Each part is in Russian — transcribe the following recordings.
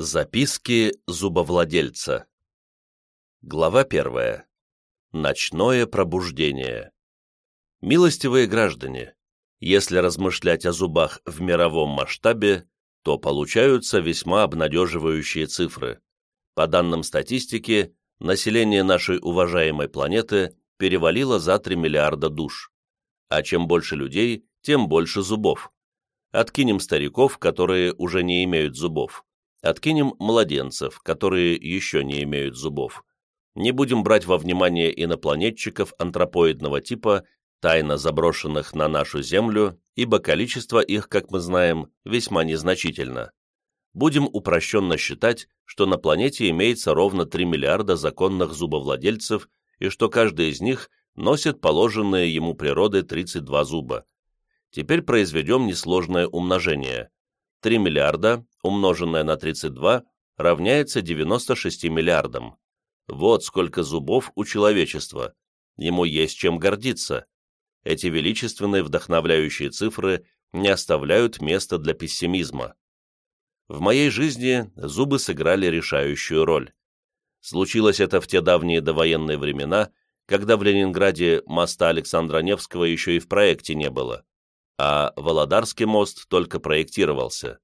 Записки зубовладельца Глава первая. Ночное пробуждение. Милостивые граждане, если размышлять о зубах в мировом масштабе, то получаются весьма обнадеживающие цифры. По данным статистики, население нашей уважаемой планеты перевалило за 3 миллиарда душ. А чем больше людей, тем больше зубов. Откинем стариков, которые уже не имеют зубов Откинем младенцев, которые еще не имеют зубов. Не будем брать во внимание инопланетчиков антропоидного типа, тайно заброшенных на нашу Землю, ибо количество их, как мы знаем, весьма незначительно. Будем упрощенно считать, что на планете имеется ровно 3 миллиарда законных зубовладельцев и что каждый из них носит положенные ему природой 32 зуба. Теперь произведем несложное умножение. 3 миллиарда, умноженное на 32, равняется 96 миллиардам. Вот сколько зубов у человечества. Ему есть чем гордиться. Эти величественные вдохновляющие цифры не оставляют места для пессимизма. В моей жизни зубы сыграли решающую роль. Случилось это в те давние довоенные времена, когда в Ленинграде моста Александра Невского еще и в проекте не было а Володарский мост только проектировался.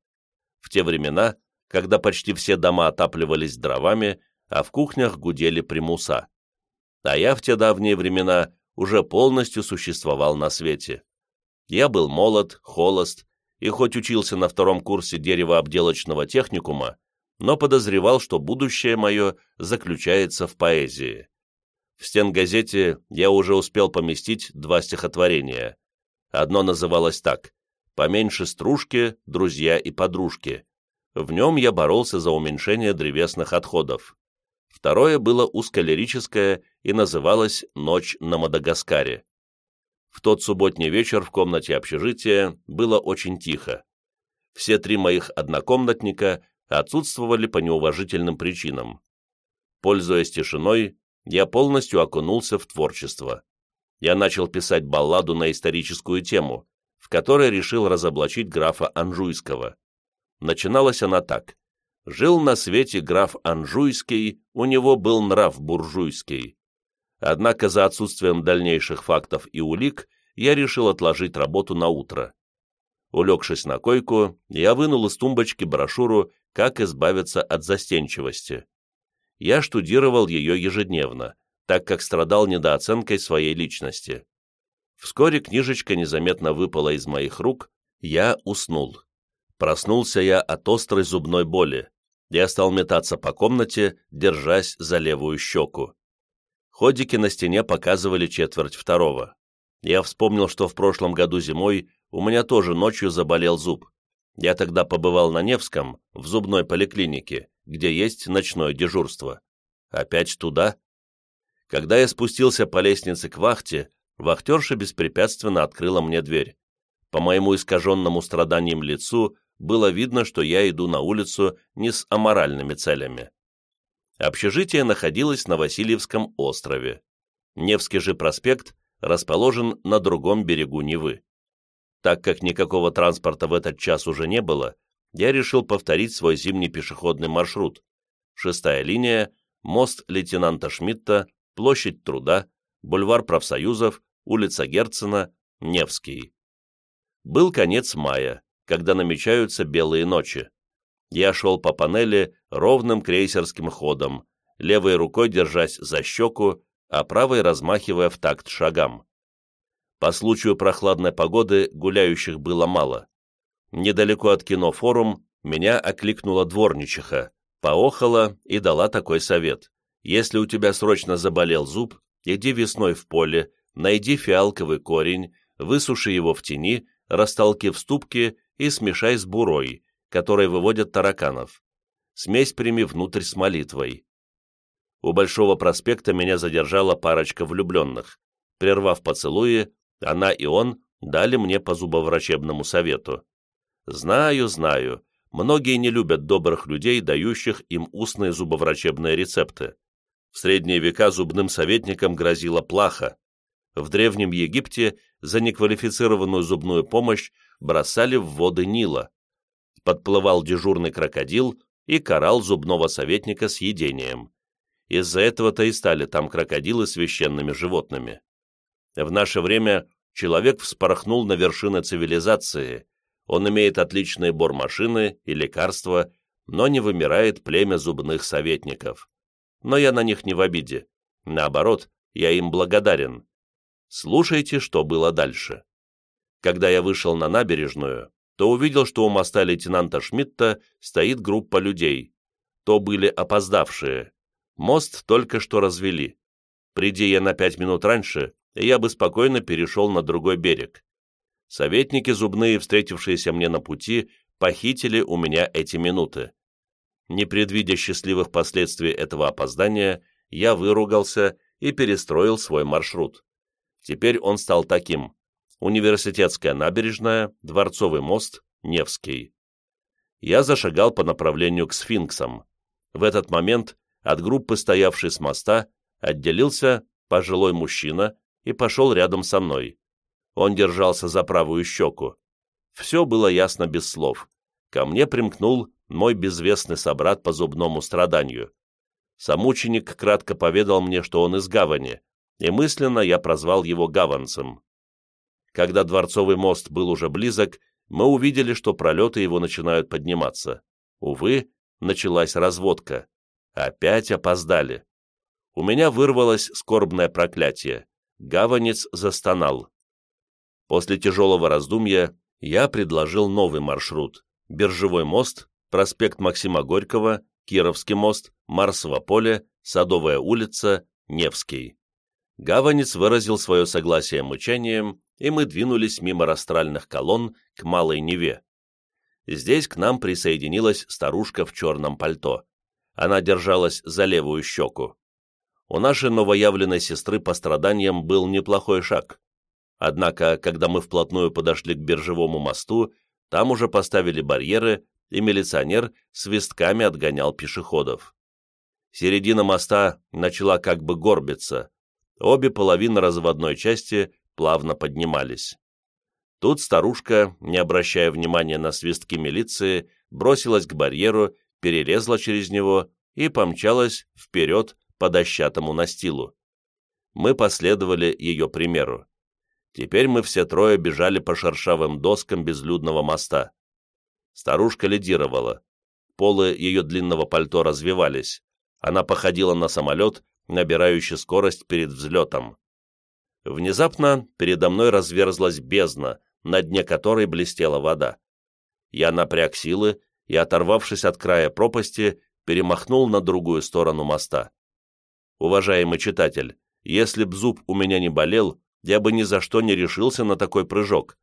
В те времена, когда почти все дома отапливались дровами, а в кухнях гудели примуса. А я в те давние времена уже полностью существовал на свете. Я был молод, холост, и хоть учился на втором курсе деревообделочного техникума, но подозревал, что будущее мое заключается в поэзии. В стенгазете я уже успел поместить два стихотворения Одно называлось так «Поменьше стружки, друзья и подружки». В нем я боролся за уменьшение древесных отходов. Второе было узколирическое и называлось «Ночь на Мадагаскаре». В тот субботний вечер в комнате общежития было очень тихо. Все три моих однокомнатника отсутствовали по неуважительным причинам. Пользуясь тишиной, я полностью окунулся в творчество я начал писать балладу на историческую тему, в которой решил разоблачить графа Анжуйского. Начиналась она так. «Жил на свете граф Анжуйский, у него был нрав буржуйский». Однако за отсутствием дальнейших фактов и улик я решил отложить работу на утро. Улегшись на койку, я вынул из тумбочки брошюру «Как избавиться от застенчивости». Я штудировал ее ежедневно, так как страдал недооценкой своей личности. Вскоре книжечка незаметно выпала из моих рук, я уснул. Проснулся я от острой зубной боли. Я стал метаться по комнате, держась за левую щеку. Ходики на стене показывали четверть второго. Я вспомнил, что в прошлом году зимой у меня тоже ночью заболел зуб. Я тогда побывал на Невском, в зубной поликлинике, где есть ночное дежурство. Опять туда? Когда я спустился по лестнице к вахте, вахтерша беспрепятственно открыла мне дверь. По моему искаженному страданием лицу было видно, что я иду на улицу не с аморальными целями. Общежитие находилось на Васильевском острове. Невский же проспект расположен на другом берегу Невы. Так как никакого транспорта в этот час уже не было, я решил повторить свой зимний пешеходный маршрут. Шестая линия, мост лейтенанта Шмидта, Площадь Труда, бульвар профсоюзов, улица Герцена, Невский. Был конец мая, когда намечаются белые ночи. Я шел по панели ровным крейсерским ходом, левой рукой держась за щеку, а правой размахивая в такт шагам. По случаю прохладной погоды гуляющих было мало. Недалеко от кинофорум меня окликнула дворничиха, поохала и дала такой совет. Если у тебя срочно заболел зуб, иди весной в поле, найди фиалковый корень, высуши его в тени, растолки в ступке и смешай с бурой, которой выводят тараканов. Смесь прими внутрь с молитвой. У Большого проспекта меня задержала парочка влюбленных. Прервав поцелуи, она и он дали мне по зубоврачебному совету. Знаю, знаю, многие не любят добрых людей, дающих им устные зубоврачебные рецепты. В средние века зубным советникам грозила плаха. В Древнем Египте за неквалифицированную зубную помощь бросали в воды Нила. Подплывал дежурный крокодил, и карал зубного советника с едением. Из-за этого-то и стали там крокодилы священными животными. В наше время человек вспорхнул на вершины цивилизации, он имеет отличные бормашины и лекарства, но не вымирает племя зубных советников. Но я на них не в обиде. Наоборот, я им благодарен. Слушайте, что было дальше. Когда я вышел на набережную, то увидел, что у моста лейтенанта Шмидта стоит группа людей. То были опоздавшие. Мост только что развели. Приди я на пять минут раньше, я бы спокойно перешел на другой берег. Советники зубные, встретившиеся мне на пути, похитили у меня эти минуты. Не предвидя счастливых последствий этого опоздания, я выругался и перестроил свой маршрут. Теперь он стал таким. Университетская набережная, Дворцовый мост, Невский. Я зашагал по направлению к сфинксам. В этот момент от группы, стоявшей с моста, отделился пожилой мужчина и пошел рядом со мной. Он держался за правую щеку. Все было ясно без слов. Ко мне примкнул мой безвестный собрат по зубному страданию. Самученик кратко поведал мне, что он из гавани, и мысленно я прозвал его гаванцем. Когда Дворцовый мост был уже близок, мы увидели, что пролеты его начинают подниматься. Увы, началась разводка. Опять опоздали. У меня вырвалось скорбное проклятие. Гаванец застонал. После тяжелого раздумья я предложил новый маршрут – Биржевой мост, проспект Максима Горького, Кировский мост, Марсово поле, Садовая улица, Невский. Гаванец выразил свое согласие мычанием, и мы двинулись мимо растральных колонн к Малой Неве. Здесь к нам присоединилась старушка в черном пальто. Она держалась за левую щеку. У нашей новоявленной сестры по страданиям был неплохой шаг. Однако, когда мы вплотную подошли к биржевому мосту, там уже поставили барьеры, и милиционер свистками отгонял пешеходов. Середина моста начала как бы горбиться. Обе половины разводной части плавно поднимались. Тут старушка, не обращая внимания на свистки милиции, бросилась к барьеру, перелезла через него и помчалась вперед по дощатому настилу. Мы последовали ее примеру. Теперь мы все трое бежали по шершавым доскам безлюдного моста. Старушка лидировала. Полы ее длинного пальто развивались. Она походила на самолет, набирающий скорость перед взлетом. Внезапно передо мной разверзлась бездна, на дне которой блестела вода. Я напряг силы и, оторвавшись от края пропасти, перемахнул на другую сторону моста. Уважаемый читатель, если б зуб у меня не болел, я бы ни за что не решился на такой прыжок.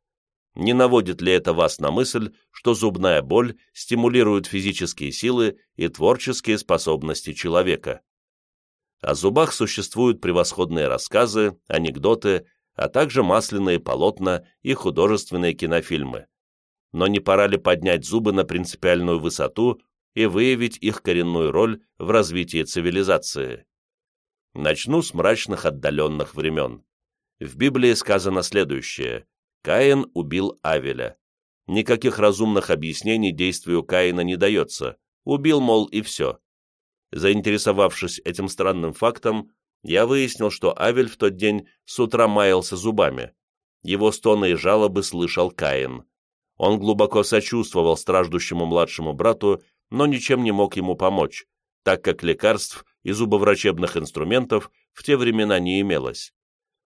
Не наводит ли это вас на мысль, что зубная боль стимулирует физические силы и творческие способности человека? О зубах существуют превосходные рассказы, анекдоты, а также масляные полотна и художественные кинофильмы. Но не пора ли поднять зубы на принципиальную высоту и выявить их коренную роль в развитии цивилизации? Начну с мрачных отдаленных времен. В Библии сказано следующее. Каин убил Авеля. Никаких разумных объяснений действию Каина не дается. Убил, мол, и все. Заинтересовавшись этим странным фактом, я выяснил, что Авель в тот день с утра маялся зубами. Его стоны и жалобы слышал Каин. Он глубоко сочувствовал страждущему младшему брату, но ничем не мог ему помочь, так как лекарств и зубоврачебных инструментов в те времена не имелось.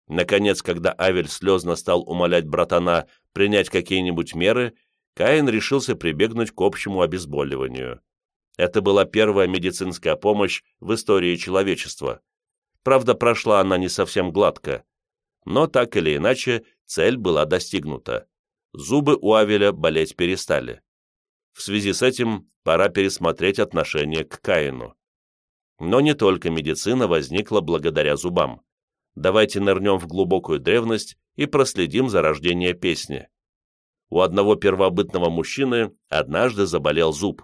Наконец, когда Авель слезно стал умолять братана принять какие-нибудь меры, Каин решился прибегнуть к общему обезболиванию. Это была первая медицинская помощь в истории человечества. Правда, прошла она не совсем гладко. Но так или иначе, цель была достигнута. Зубы у Авеля болеть перестали. В связи с этим пора пересмотреть отношение к Каину. Но не только медицина возникла благодаря зубам давайте нырнем в глубокую древность и проследим за рождением песни. У одного первобытного мужчины однажды заболел зуб.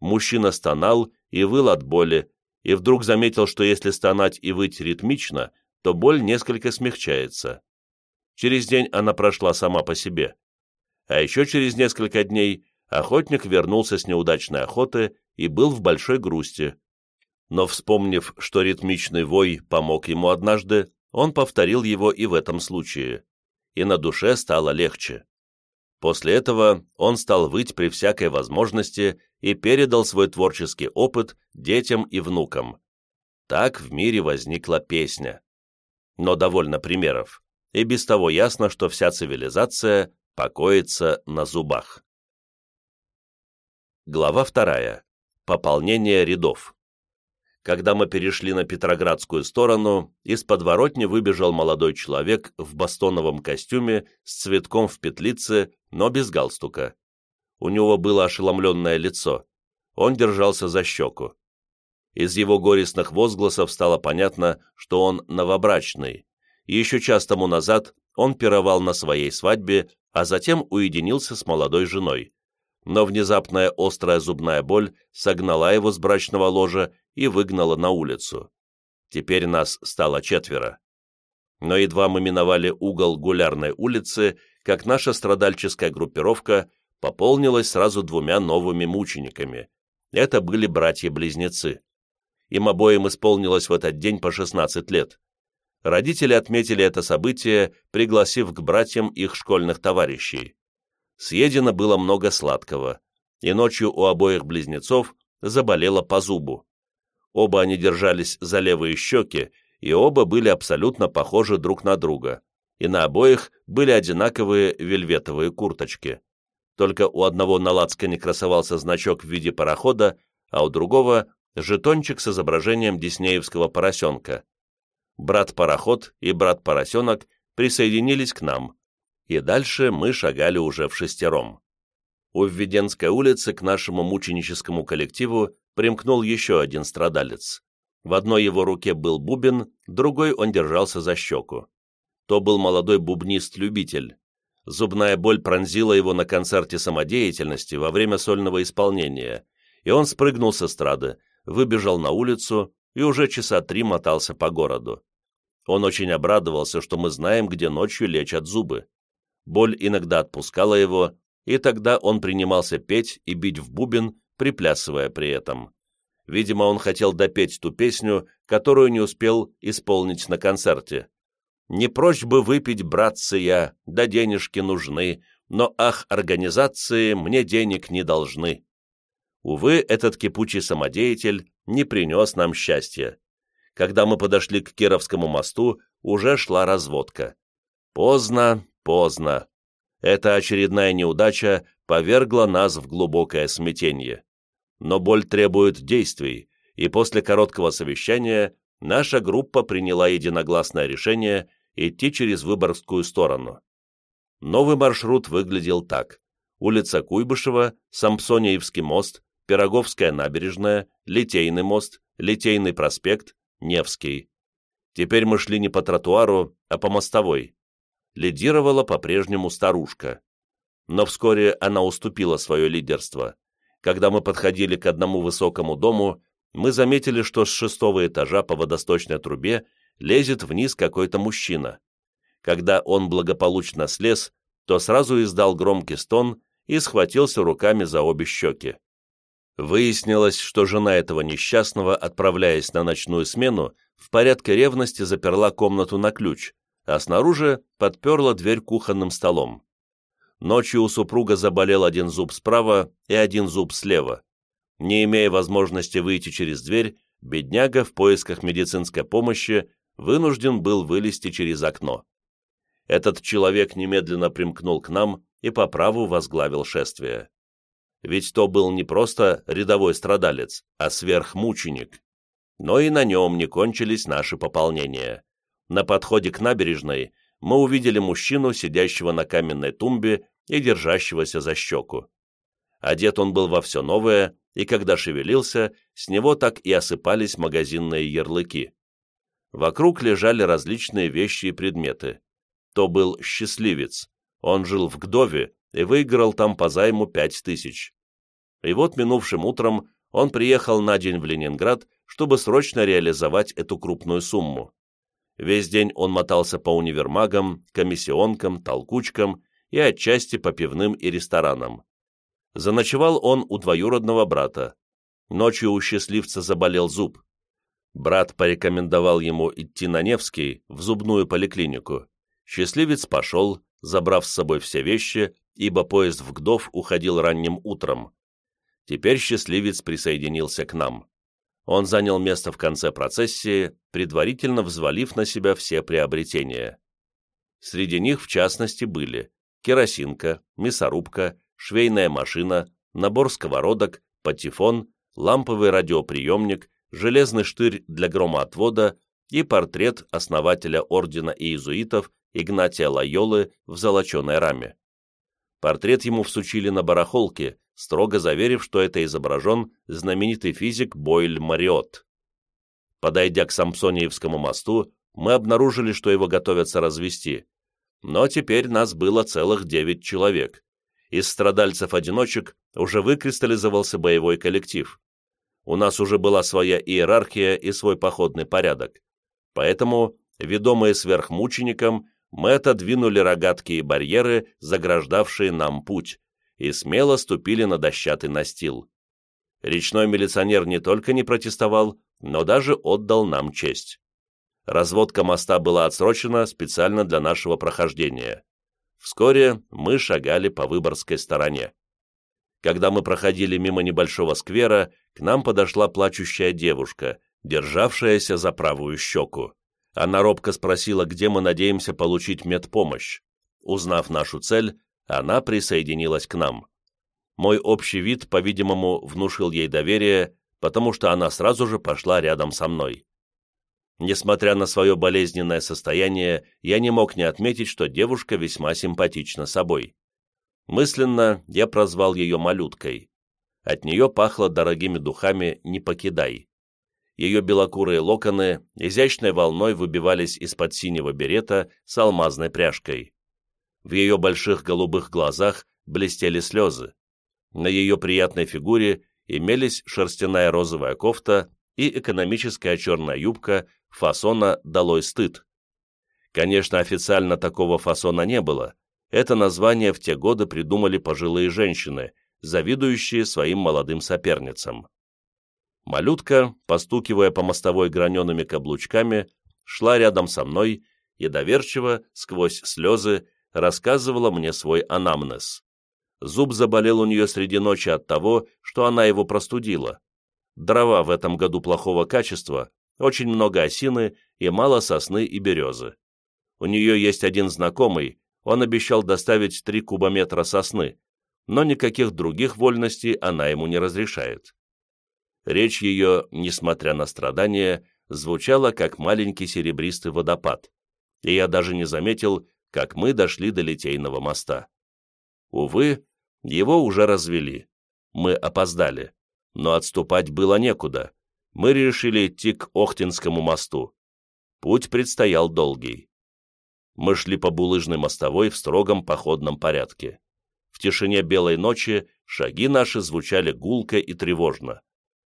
Мужчина стонал и выл от боли, и вдруг заметил, что если стонать и выть ритмично, то боль несколько смягчается. Через день она прошла сама по себе. А еще через несколько дней охотник вернулся с неудачной охоты и был в большой грусти. Но вспомнив, что ритмичный вой помог ему однажды, он повторил его и в этом случае, и на душе стало легче. После этого он стал выть при всякой возможности и передал свой творческий опыт детям и внукам. Так в мире возникла песня. Но довольно примеров, и без того ясно, что вся цивилизация покоится на зубах. Глава вторая. Пополнение рядов. Когда мы перешли на Петроградскую сторону, из подворотни выбежал молодой человек в бастоновом костюме с цветком в петлице, но без галстука. У него было ошеломленное лицо. Он держался за щеку. Из его горестных возгласов стало понятно, что он новобрачный. еще час тому назад он пировал на своей свадьбе, а затем уединился с молодой женой но внезапная острая зубная боль согнала его с брачного ложа и выгнала на улицу. Теперь нас стало четверо. Но едва мы миновали угол Гулярной улицы, как наша страдальческая группировка пополнилась сразу двумя новыми мучениками. Это были братья-близнецы. Им обоим исполнилось в этот день по 16 лет. Родители отметили это событие, пригласив к братьям их школьных товарищей. Съедено было много сладкого, и ночью у обоих близнецов заболело по зубу. Оба они держались за левые щеки, и оба были абсолютно похожи друг на друга, и на обоих были одинаковые вельветовые курточки. Только у одного на лацкане красовался значок в виде парохода, а у другого — жетончик с изображением диснеевского поросенка. Брат-пароход и брат-поросенок присоединились к нам, и дальше мы шагали уже в шестером. У Введенской улицы к нашему мученическому коллективу примкнул еще один страдалец. В одной его руке был бубен, другой он держался за щеку. То был молодой бубнист-любитель. Зубная боль пронзила его на концерте самодеятельности во время сольного исполнения, и он спрыгнул с эстрады, выбежал на улицу и уже часа три мотался по городу. Он очень обрадовался, что мы знаем, где ночью лечат зубы боль иногда отпускала его, и тогда он принимался петь и бить в бубен, приплясывая при этом. Видимо, он хотел допеть ту песню, которую не успел исполнить на концерте. «Не прочь бы выпить, братцы, я, да денежки нужны, но, ах, организации мне денег не должны». Увы, этот кипучий самодеятель не принес нам счастья. Когда мы подошли к Кировскому мосту, уже шла разводка. Поздно, Поздно. Эта очередная неудача повергла нас в глубокое смятение. Но боль требует действий, и после короткого совещания наша группа приняла единогласное решение идти через Выборгскую сторону. Новый маршрут выглядел так. Улица Куйбышева, Сампсониевский мост, Пироговская набережная, Литейный мост, Литейный проспект, Невский. Теперь мы шли не по тротуару, а по мостовой лидировала по-прежнему старушка. Но вскоре она уступила свое лидерство. Когда мы подходили к одному высокому дому, мы заметили, что с шестого этажа по водосточной трубе лезет вниз какой-то мужчина. Когда он благополучно слез, то сразу издал громкий стон и схватился руками за обе щеки. Выяснилось, что жена этого несчастного, отправляясь на ночную смену, в порядке ревности заперла комнату на ключ, а снаружи подперла дверь кухонным столом. Ночью у супруга заболел один зуб справа и один зуб слева. Не имея возможности выйти через дверь, бедняга в поисках медицинской помощи вынужден был вылезти через окно. Этот человек немедленно примкнул к нам и по праву возглавил шествие. Ведь то был не просто рядовой страдалец, а сверхмученик. Но и на нем не кончились наши пополнения. На подходе к набережной мы увидели мужчину, сидящего на каменной тумбе и держащегося за щеку. Одет он был во все новое, и когда шевелился, с него так и осыпались магазинные ярлыки. Вокруг лежали различные вещи и предметы. То был счастливец. Он жил в Гдове и выиграл там по займу пять тысяч. И вот минувшим утром он приехал на день в Ленинград, чтобы срочно реализовать эту крупную сумму. Весь день он мотался по универмагам, комиссионкам, толкучкам и отчасти по пивным и ресторанам. Заночевал он у двоюродного брата. ночью у счастливца заболел зуб. Брат порекомендовал ему идти на Невский, в зубную поликлинику. Счастливец пошел, забрав с собой все вещи, ибо поезд в Гдов уходил ранним утром. Теперь счастливец присоединился к нам. Он занял место в конце процессии, предварительно взвалив на себя все приобретения. Среди них, в частности, были керосинка, мясорубка, швейная машина, набор сковородок, патефон, ламповый радиоприемник, железный штырь для громоотвода и портрет основателя ордена иезуитов Игнатия Лайолы в золоченой раме. Портрет ему всучили на барахолке, строго заверив, что это изображен знаменитый физик Бойль Мариот. Подойдя к Самсониевскому мосту, мы обнаружили, что его готовятся развести, но теперь нас было целых девять человек. Из страдальцев-одиночек уже выкристаллизовался боевой коллектив. У нас уже была своя иерархия и свой походный порядок. Поэтому, ведомые сверхмучеником, мы отодвинули рогатки и барьеры, заграждавшие нам путь, и смело ступили на дощатый настил. Речной милиционер не только не протестовал, но даже отдал нам честь. Разводка моста была отсрочена специально для нашего прохождения. Вскоре мы шагали по Выборгской стороне. Когда мы проходили мимо небольшого сквера, к нам подошла плачущая девушка, державшаяся за правую щеку. Она робко спросила, где мы надеемся получить медпомощь. Узнав нашу цель, она присоединилась к нам. Мой общий вид, по-видимому, внушил ей доверие, потому что она сразу же пошла рядом со мной. Несмотря на свое болезненное состояние, я не мог не отметить, что девушка весьма симпатична собой. Мысленно я прозвал ее «малюткой». От нее пахло дорогими духами «Не покидай». Ее белокурые локоны изящной волной выбивались из-под синего берета с алмазной пряжкой. В ее больших голубых глазах блестели слезы. На ее приятной фигуре имелись шерстяная розовая кофта и экономическая черная юбка фасона «Долой стыд». Конечно, официально такого фасона не было. Это название в те годы придумали пожилые женщины, завидующие своим молодым соперницам. Малютка, постукивая по мостовой гранеными каблучками, шла рядом со мной и доверчиво, сквозь слезы, рассказывала мне свой анамнез. Зуб заболел у нее среди ночи от того, что она его простудила. Дрова в этом году плохого качества, очень много осины и мало сосны и березы. У нее есть один знакомый, он обещал доставить три кубометра сосны, но никаких других вольностей она ему не разрешает. Речь ее, несмотря на страдания, звучала как маленький серебристый водопад, и я даже не заметил, как мы дошли до Литейного моста. Увы, его уже развели. Мы опоздали, но отступать было некуда, мы решили идти к Охтинскому мосту. Путь предстоял долгий. Мы шли по булыжной мостовой в строгом походном порядке. В тишине белой ночи шаги наши звучали гулко и тревожно.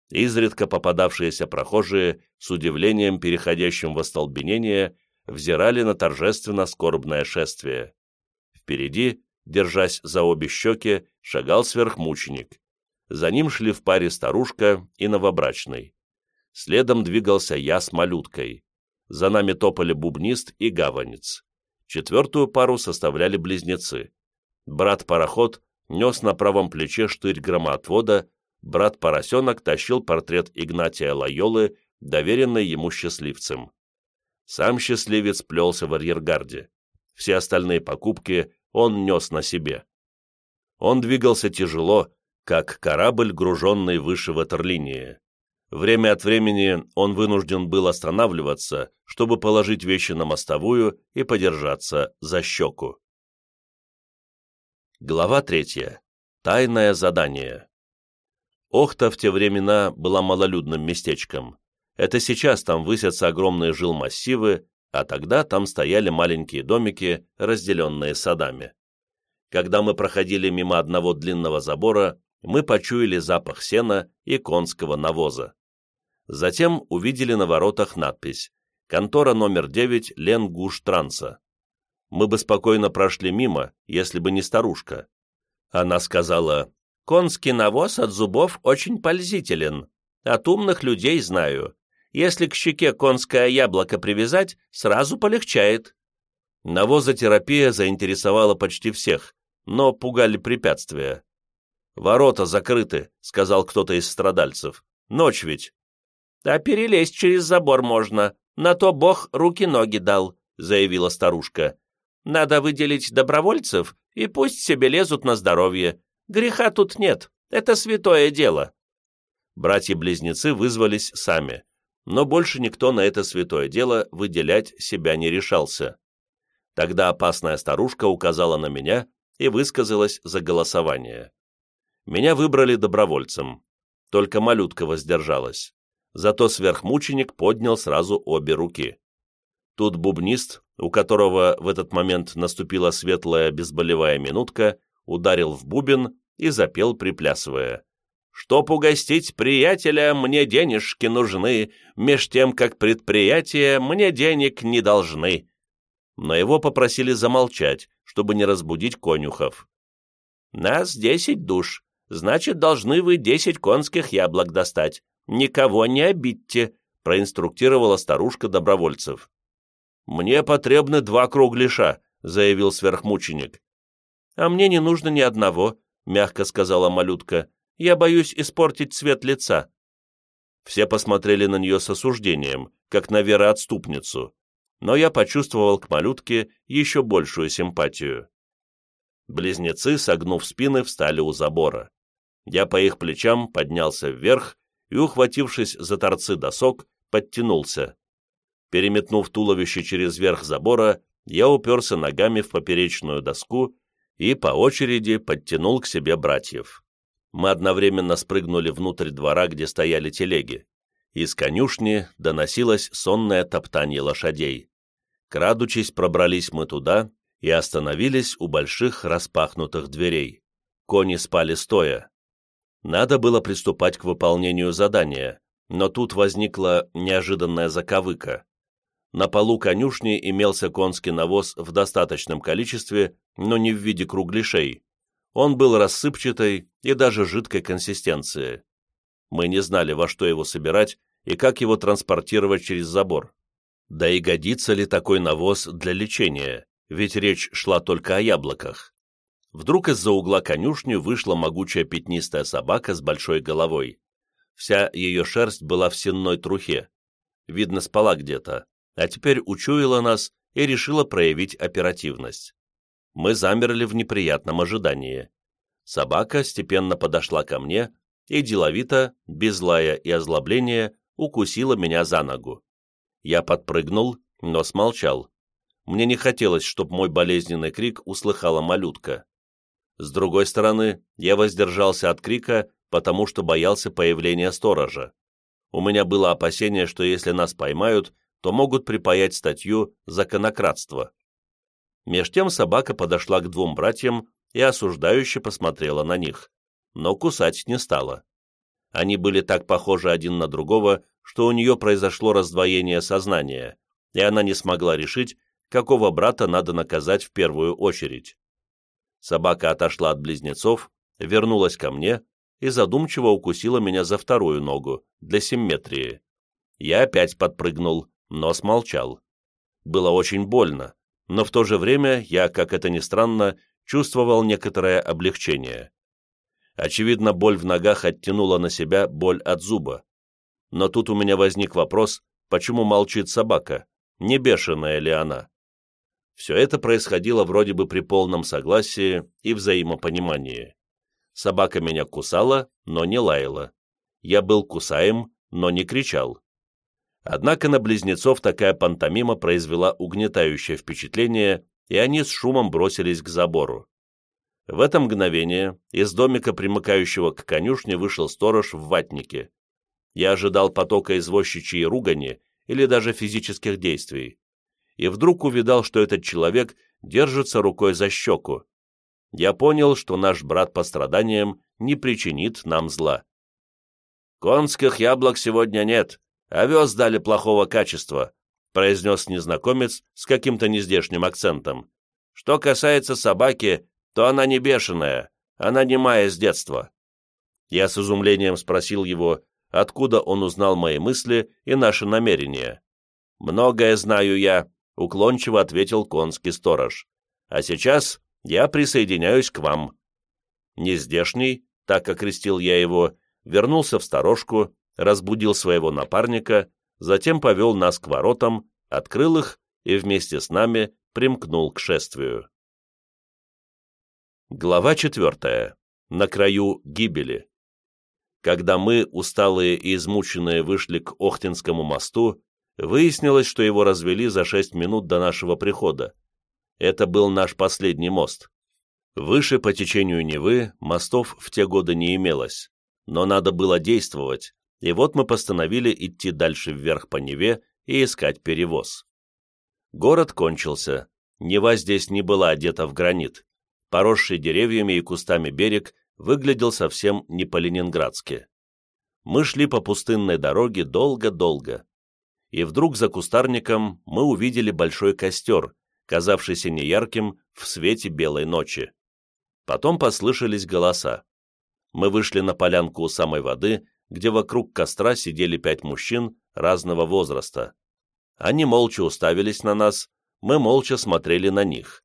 Изредка попадавшиеся прохожие, с удивлением переходящим в остолбенение, взирали на торжественно-скорбное шествие. Впереди, держась за обе щеки, шагал сверхмученик. За ним шли в паре старушка и новобрачный. Следом двигался я с малюткой. За нами топали бубнист и гаванец. Четвертую пару составляли близнецы. Брат-пароход нес на правом плече штырь громоотвода, брат-поросенок тащил портрет Игнатия Лайолы, доверенный ему счастливцем. Сам счастливец плелся в арьергарде. Все остальные покупки он нес на себе. Он двигался тяжело, как корабль, груженный выше ватерлинии. Время от времени он вынужден был останавливаться, чтобы положить вещи на мостовую и подержаться за щеку. Глава третья. Тайное задание. Охта в те времена была малолюдным местечком. Это сейчас там высятся огромные жилмассивы, а тогда там стояли маленькие домики, разделенные садами. Когда мы проходили мимо одного длинного забора, мы почуяли запах сена и конского навоза. Затем увидели на воротах надпись «Контора номер 9 Ленгуш Транса». Мы бы спокойно прошли мимо, если бы не старушка. Она сказала, «Конский навоз от зубов очень пользителен. От умных людей знаю. Если к щеке конское яблоко привязать, сразу полегчает. Навозотерапия заинтересовала почти всех, но пугали препятствия. «Ворота закрыты», — сказал кто-то из страдальцев. «Ночь ведь». «А перелезть через забор можно. На то Бог руки-ноги дал», — заявила старушка. «Надо выделить добровольцев, и пусть себе лезут на здоровье. Греха тут нет, это святое дело». Братья-близнецы вызвались сами, но больше никто на это святое дело выделять себя не решался. Тогда опасная старушка указала на меня и высказалась за голосование. Меня выбрали добровольцем, только малютка воздержалась. Зато сверхмученик поднял сразу обе руки. Тут бубнист, у которого в этот момент наступила светлая безболевая минутка, ударил в бубен и запел, приплясывая. «Чтоб угостить приятеля, мне денежки нужны, меж тем, как предприятия мне денег не должны». Но его попросили замолчать, чтобы не разбудить конюхов. «Нас десять душ, значит, должны вы десять конских яблок достать. Никого не обидьте», — проинструктировала старушка добровольцев. «Мне потребны два кругляша», — заявил сверхмученик. «А мне не нужно ни одного», — мягко сказала малютка. «Я боюсь испортить цвет лица». Все посмотрели на нее с осуждением, как на вероотступницу, но я почувствовал к малютке еще большую симпатию. Близнецы, согнув спины, встали у забора. Я по их плечам поднялся вверх и, ухватившись за торцы досок, подтянулся. Переметнув туловище через верх забора, я уперся ногами в поперечную доску и по очереди подтянул к себе братьев. Мы одновременно спрыгнули внутрь двора, где стояли телеги. Из конюшни доносилось сонное топтание лошадей. Крадучись, пробрались мы туда и остановились у больших распахнутых дверей. Кони спали стоя. Надо было приступать к выполнению задания, но тут возникла неожиданная заковыка. На полу конюшни имелся конский навоз в достаточном количестве, но не в виде кругляшей. Он был рассыпчатой и даже жидкой консистенции. Мы не знали, во что его собирать и как его транспортировать через забор. Да и годится ли такой навоз для лечения, ведь речь шла только о яблоках. Вдруг из-за угла конюшни вышла могучая пятнистая собака с большой головой. Вся ее шерсть была в сенной трухе. Видно, спала где-то а теперь учуяла нас и решила проявить оперативность. Мы замерли в неприятном ожидании. Собака степенно подошла ко мне и деловито, без лая и озлобления, укусила меня за ногу. Я подпрыгнул, но смолчал. Мне не хотелось, чтобы мой болезненный крик услыхала малютка. С другой стороны, я воздержался от крика, потому что боялся появления сторожа. У меня было опасение, что если нас поймают, то могут припаять статью за конократство. Меж тем собака подошла к двум братьям и осуждающе посмотрела на них, но кусать не стала. Они были так похожи один на другого, что у нее произошло раздвоение сознания, и она не смогла решить, какого брата надо наказать в первую очередь. Собака отошла от близнецов, вернулась ко мне и задумчиво укусила меня за вторую ногу, для симметрии. Я опять подпрыгнул, но смолчал. Было очень больно, но в то же время я, как это ни странно, чувствовал некоторое облегчение. Очевидно, боль в ногах оттянула на себя боль от зуба. Но тут у меня возник вопрос, почему молчит собака, не бешеная ли она? Все это происходило вроде бы при полном согласии и взаимопонимании. Собака меня кусала, но не лаяла. Я был кусаем, но не кричал. Однако на близнецов такая пантомима произвела угнетающее впечатление, и они с шумом бросились к забору. В это мгновение из домика, примыкающего к конюшне, вышел сторож в ватнике. Я ожидал потока извозчичьей ругани или даже физических действий. И вдруг увидал, что этот человек держится рукой за щеку. Я понял, что наш брат по страданиям не причинит нам зла. «Конских яблок сегодня нет», овес дали плохого качества», — произнес незнакомец с каким-то нездешним акцентом. «Что касается собаки, то она не бешеная, она немая с детства». Я с изумлением спросил его, откуда он узнал мои мысли и наши намерения. «Многое знаю я», — уклончиво ответил конский сторож. «А сейчас я присоединяюсь к вам». Нездешний, так окрестил я его, вернулся в сторожку, разбудил своего напарника, затем повел нас к воротам, открыл их и вместе с нами примкнул к шествию. Глава четвертая. На краю гибели. Когда мы, усталые и измученные, вышли к Охтинскому мосту, выяснилось, что его развели за шесть минут до нашего прихода. Это был наш последний мост. Выше по течению Невы мостов в те годы не имелось, но надо было действовать, и вот мы постановили идти дальше вверх по Неве и искать перевоз. Город кончился, Нева здесь не была одета в гранит, поросший деревьями и кустами берег выглядел совсем не по-ленинградски. Мы шли по пустынной дороге долго-долго, и вдруг за кустарником мы увидели большой костер, казавшийся неярким в свете белой ночи. Потом послышались голоса. Мы вышли на полянку у самой воды, где вокруг костра сидели пять мужчин разного возраста. Они молча уставились на нас, мы молча смотрели на них.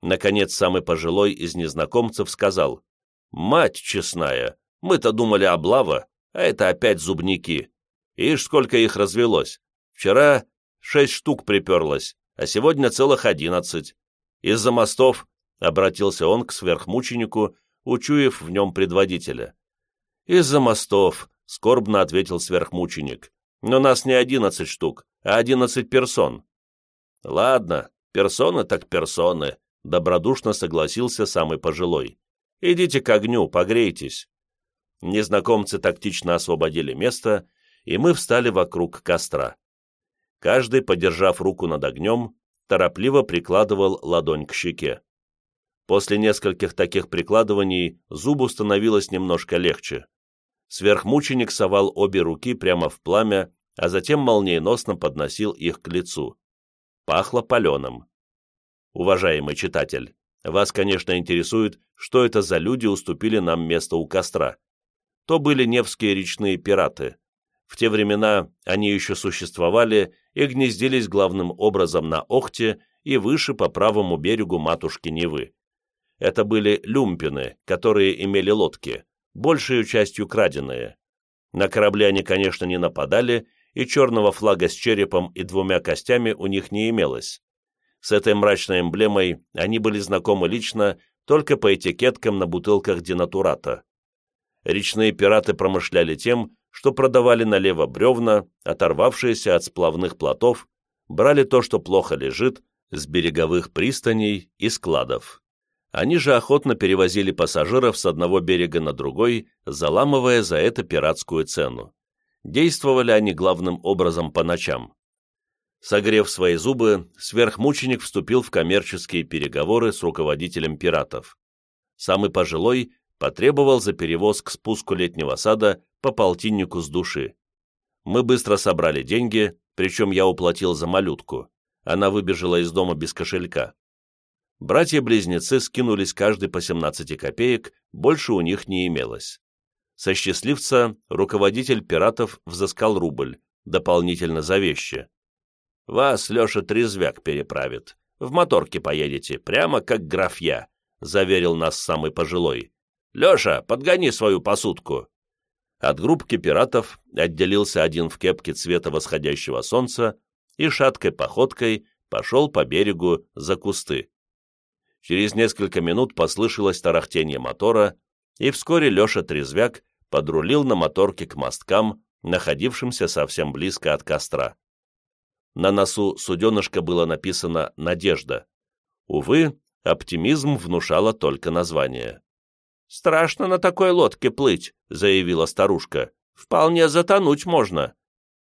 Наконец, самый пожилой из незнакомцев сказал, «Мать честная, мы-то думали облава, а это опять зубники. Ишь, сколько их развелось. Вчера шесть штук приперлось, а сегодня целых одиннадцать. Из-за мостов Обратился он к сверхмученику, учуяв в нем предводителя. «Из-за мостов», — скорбно ответил сверхмученик. «Но нас не одиннадцать штук, а одиннадцать персон». «Ладно, персоны так персоны», — добродушно согласился самый пожилой. «Идите к огню, погрейтесь». Незнакомцы тактично освободили место, и мы встали вокруг костра. Каждый, подержав руку над огнем, торопливо прикладывал ладонь к щеке. После нескольких таких прикладываний зубу становилось немножко легче. Сверхмученик совал обе руки прямо в пламя, а затем молниеносно подносил их к лицу. Пахло паленым. Уважаемый читатель, вас, конечно, интересует, что это за люди уступили нам место у костра. То были невские речные пираты. В те времена они еще существовали и гнездились главным образом на Охте и выше по правому берегу матушки Невы. Это были люмпины, которые имели лодки, большей частью краденые. На корабли они, конечно, не нападали, и черного флага с черепом и двумя костями у них не имелось. С этой мрачной эмблемой они были знакомы лично только по этикеткам на бутылках денатурата. Речные пираты промышляли тем, что продавали налево бревна, оторвавшиеся от сплавных плотов, брали то, что плохо лежит, с береговых пристаней и складов. Они же охотно перевозили пассажиров с одного берега на другой, заламывая за это пиратскую цену. Действовали они главным образом по ночам. Согрев свои зубы, сверхмученик вступил в коммерческие переговоры с руководителем пиратов. Самый пожилой потребовал за перевоз к спуску летнего сада по полтиннику с души. Мы быстро собрали деньги, причем я уплатил за малютку. Она выбежала из дома без кошелька. Братья-близнецы скинулись каждый по 17 копеек, больше у них не имелось. Со счастливца руководитель пиратов взыскал рубль, дополнительно за вещи. «Вас, Леша, трезвяк переправит. В моторке поедете, прямо как графья», — заверил нас самый пожилой. «Леша, подгони свою посудку». От группки пиратов отделился один в кепке цвета восходящего солнца и шаткой походкой пошел по берегу за кусты. Через несколько минут послышалось тарахтение мотора, и вскоре Леша Трезвяк подрулил на моторке к мосткам, находившимся совсем близко от костра. На носу суденышка было написано «Надежда». Увы, оптимизм внушало только название. «Страшно на такой лодке плыть», — заявила старушка. «Вполне затонуть можно».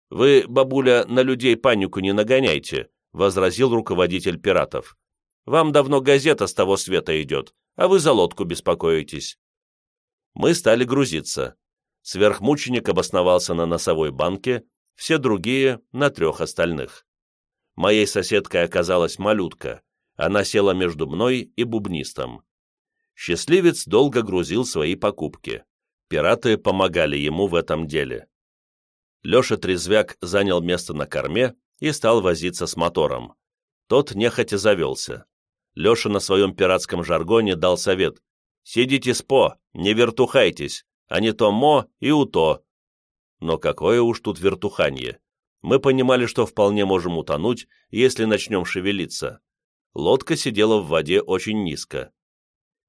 «Вы, бабуля, на людей панику не нагоняйте», — возразил руководитель пиратов. Вам давно газета с того света идет, а вы за лодку беспокоитесь. Мы стали грузиться. Сверхмученик обосновался на носовой банке, все другие — на трех остальных. Моей соседкой оказалась малютка. Она села между мной и бубнистом. Счастливец долго грузил свои покупки. Пираты помогали ему в этом деле. Леша Трезвяк занял место на корме и стал возиться с мотором. Тот нехотя завелся. Леша на своем пиратском жаргоне дал совет. «Сидите спо, не вертухайтесь, а не то мо и уто». Но какое уж тут вертуханье. Мы понимали, что вполне можем утонуть, если начнем шевелиться. Лодка сидела в воде очень низко.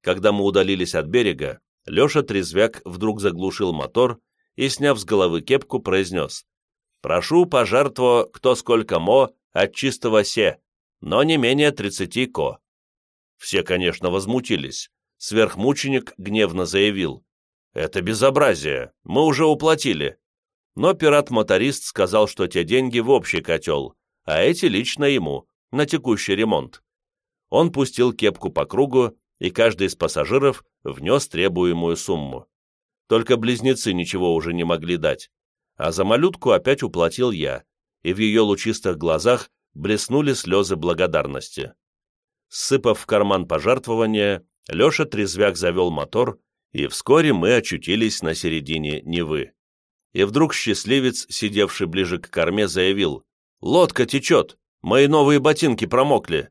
Когда мы удалились от берега, Леша Трезвяк вдруг заглушил мотор и, сняв с головы кепку, произнес «Прошу пожертво кто сколько мо от чистого се, но не менее тридцати ко». Все, конечно, возмутились. Сверхмученик гневно заявил «Это безобразие, мы уже уплатили». Но пират-моторист сказал, что те деньги в общий котел, а эти лично ему, на текущий ремонт. Он пустил кепку по кругу, и каждый из пассажиров внес требуемую сумму. Только близнецы ничего уже не могли дать, а за малютку опять уплатил я, и в ее лучистых глазах блеснули слезы благодарности. Сыпав в карман пожертвования, Леша Трезвяк завел мотор, и вскоре мы очутились на середине Невы. И вдруг счастливец, сидевший ближе к корме, заявил «Лодка течет! Мои новые ботинки промокли!»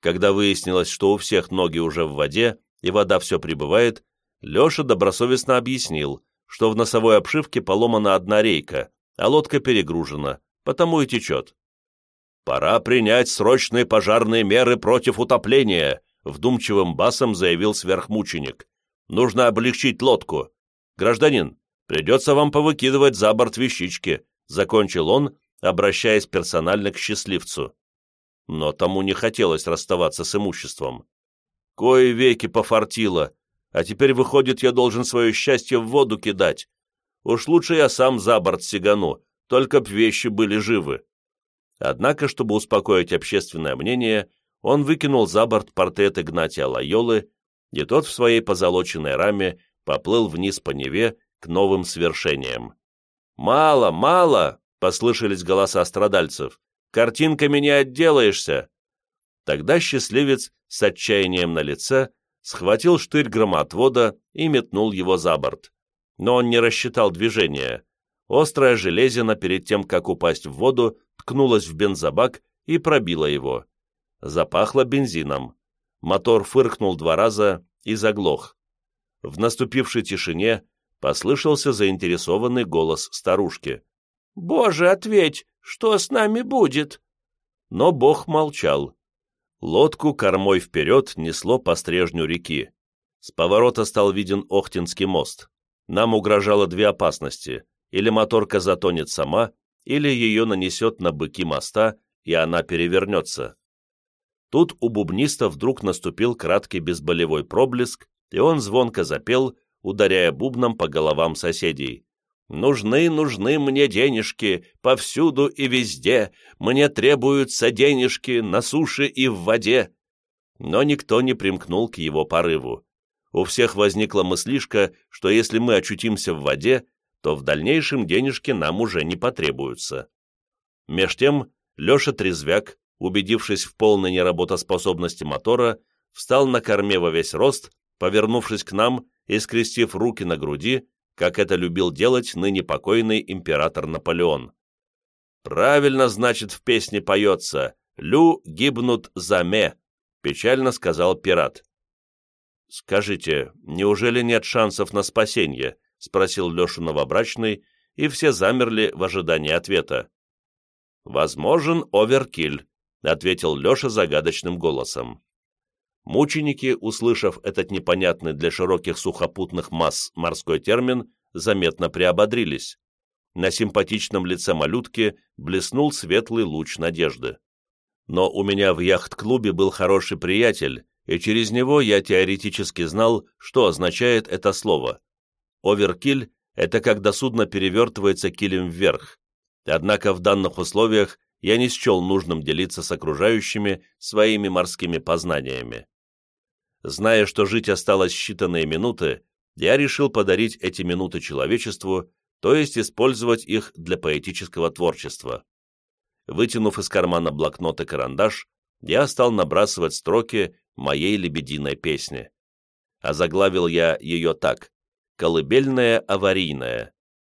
Когда выяснилось, что у всех ноги уже в воде, и вода все прибывает, Леша добросовестно объяснил, что в носовой обшивке поломана одна рейка, а лодка перегружена, потому и течет. «Пора принять срочные пожарные меры против утопления», вдумчивым басом заявил сверхмученик. «Нужно облегчить лодку. Гражданин, придется вам повыкидывать за борт вещички», закончил он, обращаясь персонально к счастливцу но тому не хотелось расставаться с имуществом. Кое веки пофартило, а теперь, выходит, я должен свое счастье в воду кидать. Уж лучше я сам за борт сигану, только б вещи были живы. Однако, чтобы успокоить общественное мнение, он выкинул за борт портрет Игнатия Лайолы, и тот в своей позолоченной раме поплыл вниз по Неве к новым свершениям. «Мало, мало!» — послышались голоса страдальцев. Картинками не отделаешься!» Тогда счастливец с отчаянием на лице схватил штырь громоотвода и метнул его за борт. Но он не рассчитал движения. Острая железина перед тем, как упасть в воду, ткнулась в бензобак и пробила его. Запахло бензином. Мотор фыркнул два раза и заглох. В наступившей тишине послышался заинтересованный голос старушки. «Боже, ответь! Что с нами будет?» Но Бог молчал. Лодку кормой вперед несло по стрежню реки. С поворота стал виден Охтинский мост. Нам угрожало две опасности. Или моторка затонет сама, или ее нанесет на быки моста, и она перевернется. Тут у бубниста вдруг наступил краткий безболевой проблеск, и он звонко запел, ударяя бубном по головам соседей. Нужны, нужны мне денежки повсюду и везде, мне требуются денежки на суше и в воде. Но никто не примкнул к его порыву. У всех возникла мыслишка, что если мы очутимся в воде, то в дальнейшем денежки нам уже не потребуются. Меж тем Леша Трезвяк, убедившись в полной неработоспособности мотора, встал на корме во весь рост, повернувшись к нам и скрестив руки на груди, как это любил делать ныне покойный император Наполеон. «Правильно, значит, в песне поется «Лю гибнут за ме», — печально сказал пират. «Скажите, неужели нет шансов на спасение?» — спросил Лешу новобрачный, и все замерли в ожидании ответа. «Возможен оверкиль», — ответил Леша загадочным голосом. Мученики, услышав этот непонятный для широких сухопутных масс морской термин, заметно приободрились. На симпатичном лице малютки блеснул светлый луч надежды. Но у меня в яхт-клубе был хороший приятель, и через него я теоретически знал, что означает это слово. Оверкиль — это когда судно перевертывается килем вверх. Однако в данных условиях я не счел нужным делиться с окружающими своими морскими познаниями. Зная, что жить осталось считанные минуты, я решил подарить эти минуты человечеству, то есть использовать их для поэтического творчества. Вытянув из кармана блокнот и карандаш, я стал набрасывать строки моей лебединой песни. А заглавил я ее так «Колыбельная аварийная».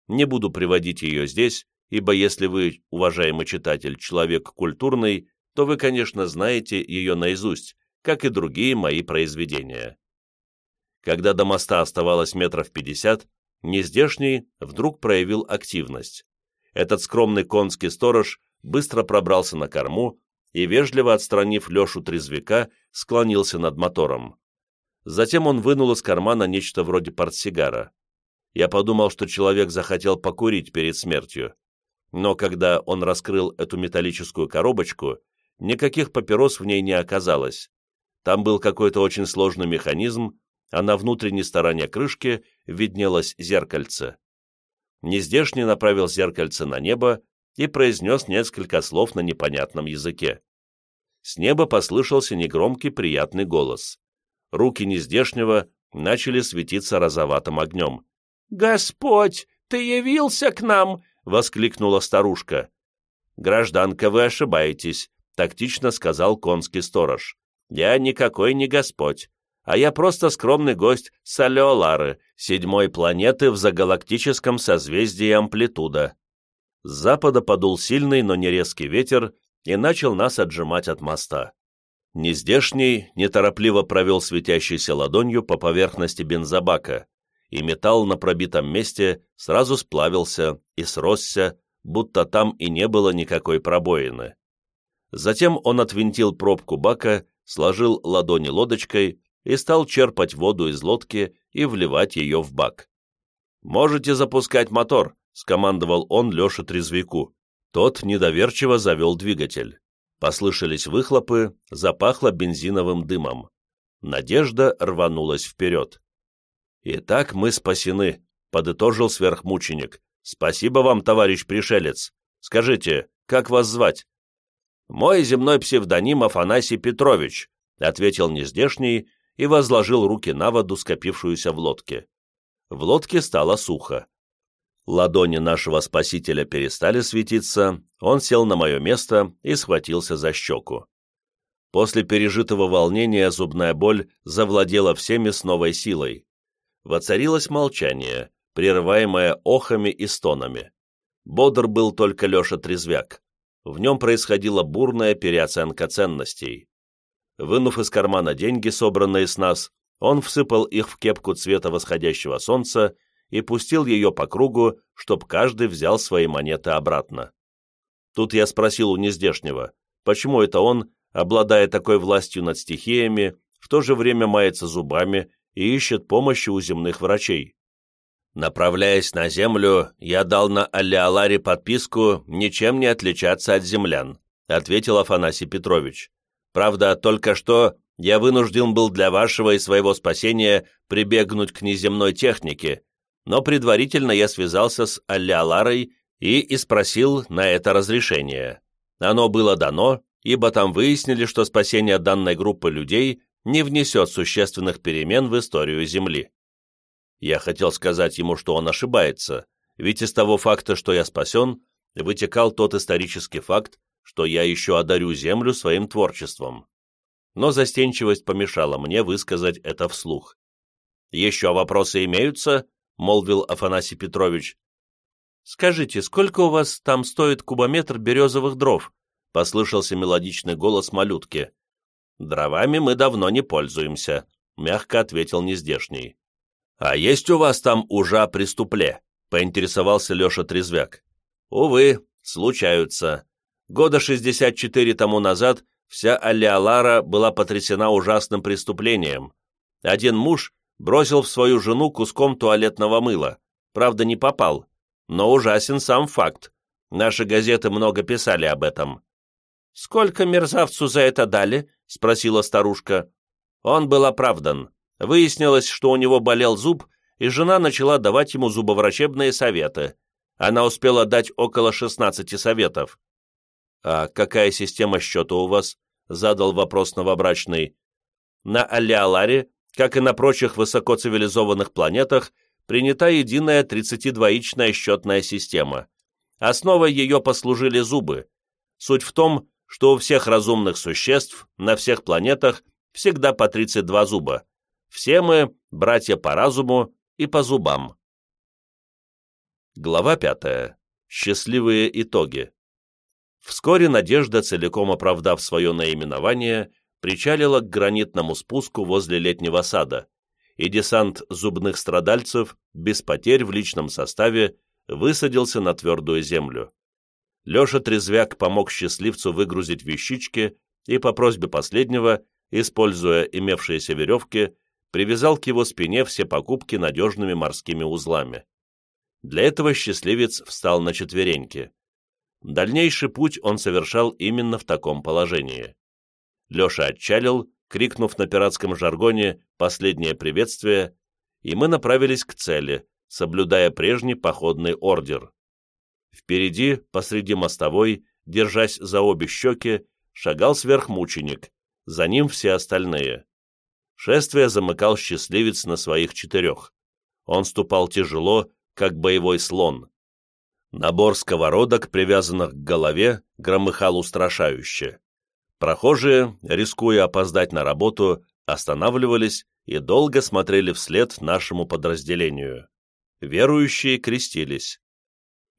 Не буду приводить ее здесь, ибо если вы, уважаемый читатель, человек культурный, то вы, конечно, знаете ее наизусть, как и другие мои произведения. Когда до моста оставалось метров пятьдесят, нездешний вдруг проявил активность. Этот скромный конский сторож быстро пробрался на корму и, вежливо отстранив Лешу Трезвика, склонился над мотором. Затем он вынул из кармана нечто вроде портсигара. Я подумал, что человек захотел покурить перед смертью. Но когда он раскрыл эту металлическую коробочку, никаких папирос в ней не оказалось. Там был какой-то очень сложный механизм, а на внутренней стороне крышки виднелось зеркальце. Нездешний направил зеркальце на небо и произнес несколько слов на непонятном языке. С неба послышался негромкий приятный голос. Руки Нездешнего начали светиться розоватым огнем. «Господь, ты явился к нам!» — воскликнула старушка. «Гражданка, вы ошибаетесь», — тактично сказал конский сторож. «Я никакой не Господь, а я просто скромный гость Салеолары, седьмой планеты в загалактическом созвездии Амплитуда». С запада подул сильный, но не резкий ветер и начал нас отжимать от моста. Нездешний неторопливо провел светящейся ладонью по поверхности бензобака, и металл на пробитом месте сразу сплавился и сросся, будто там и не было никакой пробоины. Затем он отвинтил пробку бака, сложил ладони лодочкой и стал черпать воду из лодки и вливать ее в бак. «Можете запускать мотор», — скомандовал он Леше Трезвику. Тот недоверчиво завел двигатель. Послышались выхлопы, запахло бензиновым дымом. Надежда рванулась вперед. «Итак мы спасены», — подытожил сверхмученик. «Спасибо вам, товарищ пришелец. Скажите, как вас звать?» «Мой земной псевдоним Афанасий Петрович», — ответил нездешний и возложил руки на воду, скопившуюся в лодке. В лодке стало сухо. Ладони нашего спасителя перестали светиться, он сел на мое место и схватился за щеку. После пережитого волнения зубная боль завладела всеми с новой силой воцарилось молчание, прерываемое охами и стонами. Бодр был только Леша Трезвяк. В нем происходила бурная переоценка ценностей. Вынув из кармана деньги, собранные с нас, он всыпал их в кепку цвета восходящего солнца и пустил ее по кругу, чтоб каждый взял свои монеты обратно. Тут я спросил у нездешнего, почему это он, обладая такой властью над стихиями, в то же время мается зубами и ищет помощи у земных врачей. Направляясь на землю, я дал на Аллиаларе подписку ничем не отличаться от землян, ответил Афанасий Петрович. Правда, только что я вынужден был для вашего и своего спасения прибегнуть к неземной технике, но предварительно я связался с Аллиаларой и, и спросил на это разрешение. Оно было дано, ибо там выяснили, что спасение данной группы людей не внесет существенных перемен в историю Земли. Я хотел сказать ему, что он ошибается, ведь из того факта, что я спасен, вытекал тот исторический факт, что я еще одарю Землю своим творчеством. Но застенчивость помешала мне высказать это вслух. «Еще вопросы имеются?» — молвил Афанасий Петрович. «Скажите, сколько у вас там стоит кубометр березовых дров?» — послышался мелодичный голос малютки. «Дровами мы давно не пользуемся», — мягко ответил нездешний. «А есть у вас там ужа преступле?» — поинтересовался Леша Трезвяк. «Увы, случаются. Года 64 тому назад вся Алиалара была потрясена ужасным преступлением. Один муж бросил в свою жену куском туалетного мыла. Правда, не попал. Но ужасен сам факт. Наши газеты много писали об этом. «Сколько мерзавцу за это дали?» — спросила старушка. Он был оправдан. Выяснилось, что у него болел зуб, и жена начала давать ему зубоврачебные советы. Она успела дать около 16 советов. «А какая система счета у вас?» — задал вопрос новобрачный. «На Алиаларе, как и на прочих высокоцивилизованных планетах, принята единая 32-ячная счетная система. Основой ее послужили зубы. Суть в том, что у всех разумных существ на всех планетах всегда по 32 зуба. Все мы – братья по разуму и по зубам. Глава 5. Счастливые итоги. Вскоре Надежда, целиком оправдав свое наименование, причалила к гранитному спуску возле летнего сада, и десант зубных страдальцев без потерь в личном составе высадился на твердую землю. Леша Трезвяк помог счастливцу выгрузить вещички и по просьбе последнего, используя имевшиеся веревки, привязал к его спине все покупки надежными морскими узлами. Для этого счастливец встал на четвереньки. Дальнейший путь он совершал именно в таком положении. Леша отчалил, крикнув на пиратском жаргоне последнее приветствие, и мы направились к цели, соблюдая прежний походный ордер. Впереди, посреди мостовой, держась за обе щеки, шагал сверхмученик, за ним все остальные. Шествие замыкал счастливец на своих четырех. Он ступал тяжело, как боевой слон. Набор сковородок, привязанных к голове, громыхал устрашающе. Прохожие, рискуя опоздать на работу, останавливались и долго смотрели вслед нашему подразделению. Верующие крестились.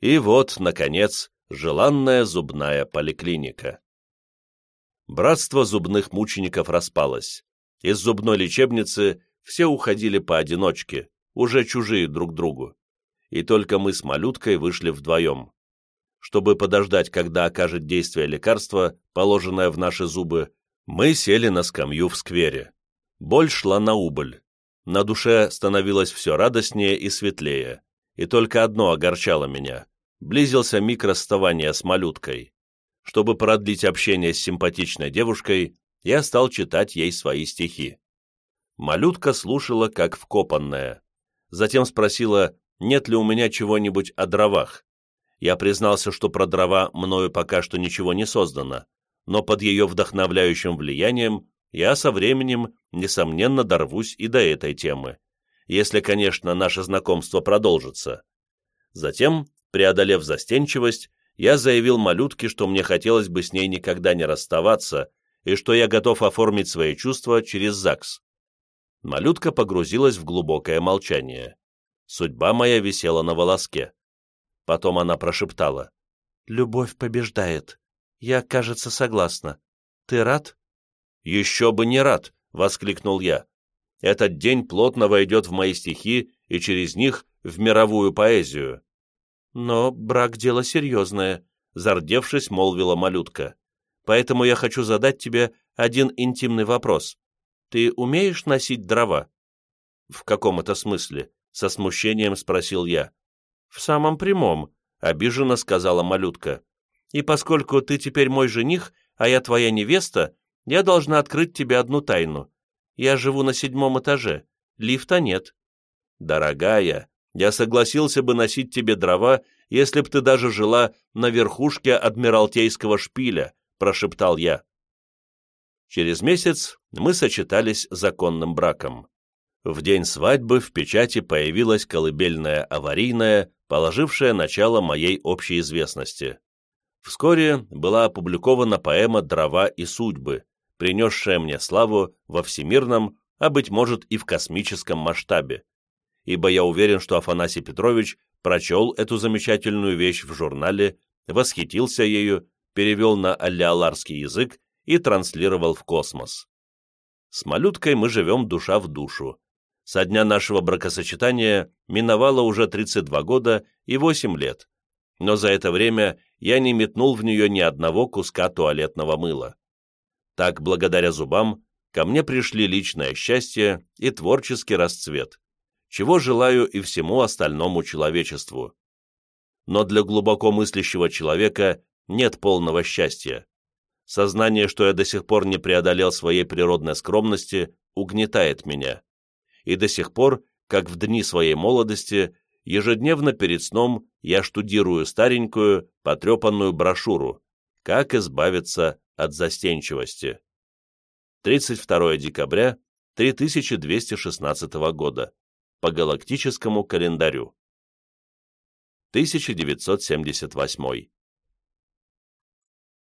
И вот, наконец, желанная зубная поликлиника. Братство зубных мучеников распалось. Из зубной лечебницы все уходили поодиночке, уже чужие друг другу и только мы с малюткой вышли вдвоем. Чтобы подождать, когда окажет действие лекарства, положенное в наши зубы, мы сели на скамью в сквере. Боль шла на убыль. На душе становилось все радостнее и светлее. И только одно огорчало меня. Близился миг расставания с малюткой. Чтобы продлить общение с симпатичной девушкой, я стал читать ей свои стихи. Малютка слушала, как вкопанная. Затем спросила, нет ли у меня чего-нибудь о дровах. Я признался, что про дрова мною пока что ничего не создано, но под ее вдохновляющим влиянием я со временем, несомненно, дорвусь и до этой темы, если, конечно, наше знакомство продолжится. Затем, преодолев застенчивость, я заявил малютке, что мне хотелось бы с ней никогда не расставаться и что я готов оформить свои чувства через ЗАГС. Малютка погрузилась в глубокое молчание. Судьба моя висела на волоске. Потом она прошептала. «Любовь побеждает. Я, кажется, согласна. Ты рад?» «Еще бы не рад!» — воскликнул я. «Этот день плотно войдет в мои стихи и через них в мировую поэзию». «Но брак — дело серьезное», — зардевшись, молвила малютка. «Поэтому я хочу задать тебе один интимный вопрос. Ты умеешь носить дрова?» «В каком это смысле?» со смущением спросил я. «В самом прямом», — обиженно сказала малютка. «И поскольку ты теперь мой жених, а я твоя невеста, я должна открыть тебе одну тайну. Я живу на седьмом этаже, лифта нет». «Дорогая, я согласился бы носить тебе дрова, если б ты даже жила на верхушке Адмиралтейского шпиля», — прошептал я. Через месяц мы сочетались законным браком. В день свадьбы в печати появилась колыбельная аварийная, положившая начало моей общей известности. Вскоре была опубликована поэма «Дрова и судьбы», принесшая мне славу во всемирном, а, быть может, и в космическом масштабе. Ибо я уверен, что Афанасий Петрович прочел эту замечательную вещь в журнале, восхитился ею, перевел на аллиаларский язык и транслировал в космос. С малюткой мы живем душа в душу, со дня нашего бракосочетания миновало уже 32 года и 8 лет, но за это время я не метнул в нее ни одного куска туалетного мыла. Так, благодаря зубам, ко мне пришли личное счастье и творческий расцвет, чего желаю и всему остальному человечеству. Но для глубоко мыслящего человека нет полного счастья. Сознание, что я до сих пор не преодолел своей природной скромности, угнетает меня и до сих пор, как в дни своей молодости, ежедневно перед сном я штудирую старенькую, потрепанную брошюру «Как избавиться от застенчивости». 32 декабря 3216 года по галактическому календарю. 1978